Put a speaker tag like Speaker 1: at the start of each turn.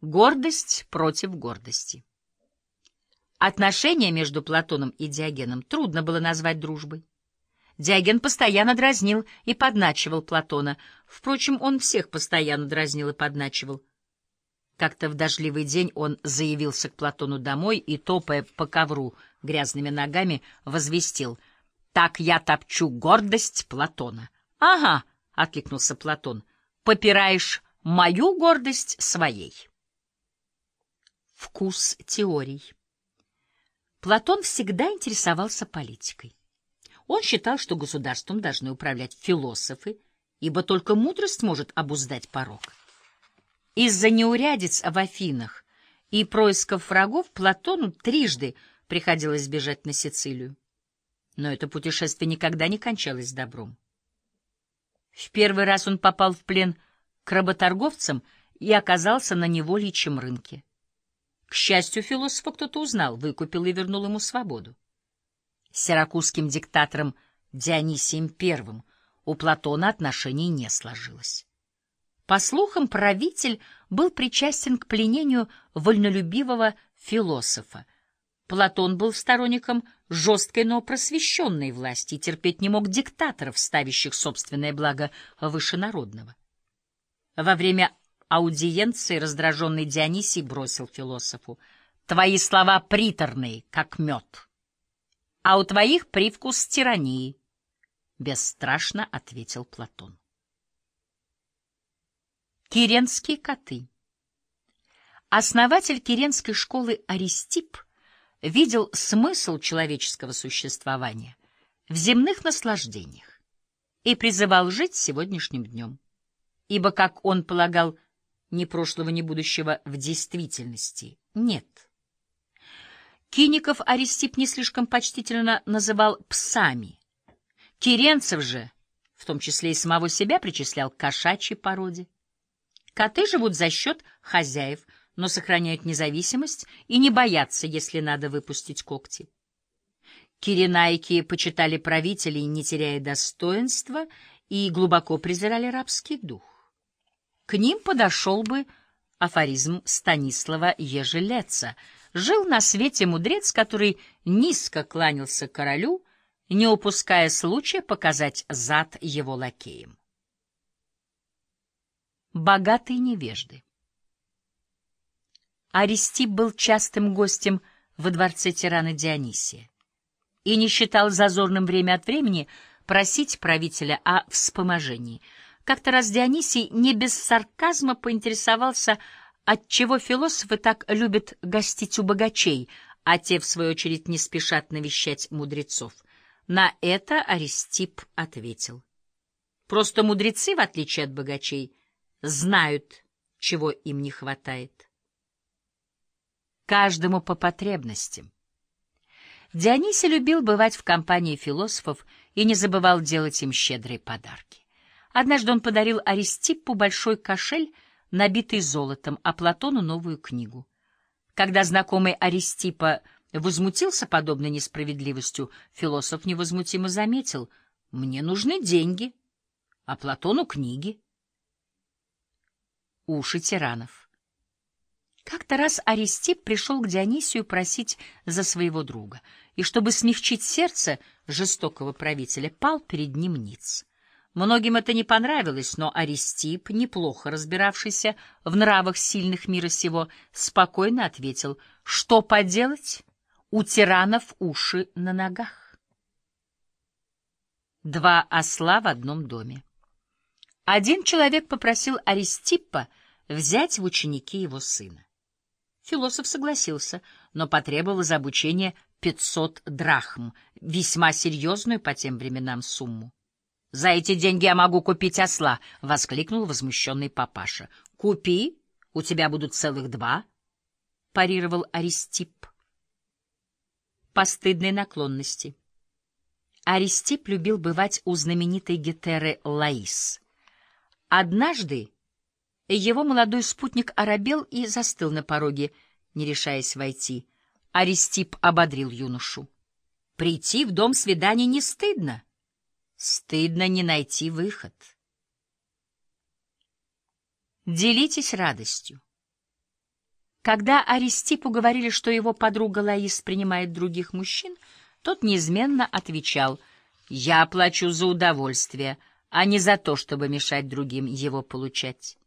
Speaker 1: Гордость против гордости. Отношения между Платоном и Диогеном трудно было назвать дружбой. Диоген постоянно дразнил и подначивал Платона. Впрочем, он всех постоянно дразнил и подначивал. Как-то в дождливый день он заявился к Платону домой и, топая по ковру грязными ногами, возвестил «Так я топчу гордость Платона». «Ага», — откликнулся Платон, — «попираешь мою гордость своей». Вкус теорий Платон всегда интересовался политикой. Он считал, что государством должны управлять философы, ибо только мудрость может обуздать порог. Из-за неурядиц в Афинах и происков врагов Платону трижды приходилось бежать на Сицилию. Но это путешествие никогда не кончалось добром. В первый раз он попал в плен к работорговцам и оказался на невольичьем рынке. К счастью, философа кто-то узнал, выкупил и вернул ему свободу. Сиракузским диктатором Дионисием I у Платона отношений не сложилось. По слухам, правитель был причастен к пленению вольнолюбивого философа. Платон был сторонником жесткой, но просвещенной власти и терпеть не мог диктаторов, ставящих собственное благо выше народного. Во время аудиенции раздраженный Дионисий бросил философу. «Твои слова приторные, как мед, а у твоих привкус тирании», — бесстрашно ответил Платон. Киренские коты Основатель Киренской школы Аристип видел смысл человеческого существования в земных наслаждениях и призывал жить сегодняшним днем, ибо, как он полагал, ни прошлого, ни будущего в действительности нет. Киников Аристип не слишком почтительно называл псами. Киренцев же, в том числе и самого себя, причислял к кошачьей породе. Коты живут за счет хозяев, но сохраняют независимость и не боятся, если надо выпустить когти. Киренайки почитали правителей, не теряя достоинства, и глубоко презирали рабский дух. К ним подошел бы афоризм Станислава Ежелеца. Жил на свете мудрец, который низко кланялся королю, не упуская случая показать зад его лакеям. Богатые невежды Аристип был частым гостем во дворце тирана Дионисия и не считал зазорным время от времени просить правителя о вспоможении — как-то раз Дионисий не без сарказма поинтересовался, отчего философы так любят гостить у богачей, а те, в свою очередь, не спешат навещать мудрецов. На это Аристип ответил. Просто мудрецы, в отличие от богачей, знают, чего им не хватает. Каждому по потребностям. Дионисий любил бывать в компании философов и не забывал делать им щедрые подарки. Однажды он подарил Аристиппу большой кошель, набитый золотом, а Платону новую книгу. Когда знакомый Аристипа возмутился подобной несправедливостью, философ невозмутимо заметил, «Мне нужны деньги, а Платону книги». Уши тиранов. Как-то раз Аристип пришел к Дионисию просить за своего друга, и, чтобы смягчить сердце жестокого правителя, пал перед ним ниц. Многим это не понравилось, но Аристип, неплохо разбиравшийся в нравах сильных мира сего, спокойно ответил, что поделать, у тиранов уши на ногах. Два осла в одном доме. Один человек попросил Аристиппа взять в ученики его сына. Философ согласился, но потребовал за обучение пятьсот драхм, весьма серьезную по тем временам сумму. «За эти деньги я могу купить осла!» — воскликнул возмущенный папаша. «Купи, у тебя будут целых два!» — парировал Аристип. Постыдной наклонности. Аристип любил бывать у знаменитой гетеры Лаис. Однажды его молодой спутник оробел и застыл на пороге, не решаясь войти. Аристип ободрил юношу. «Прийти в дом свидания не стыдно!» Стыдно не найти выход. Делитесь радостью. Когда Аристипу говорили, что его подруга Лаис принимает других мужчин, тот неизменно отвечал «Я плачу за удовольствие, а не за то, чтобы мешать другим его получать».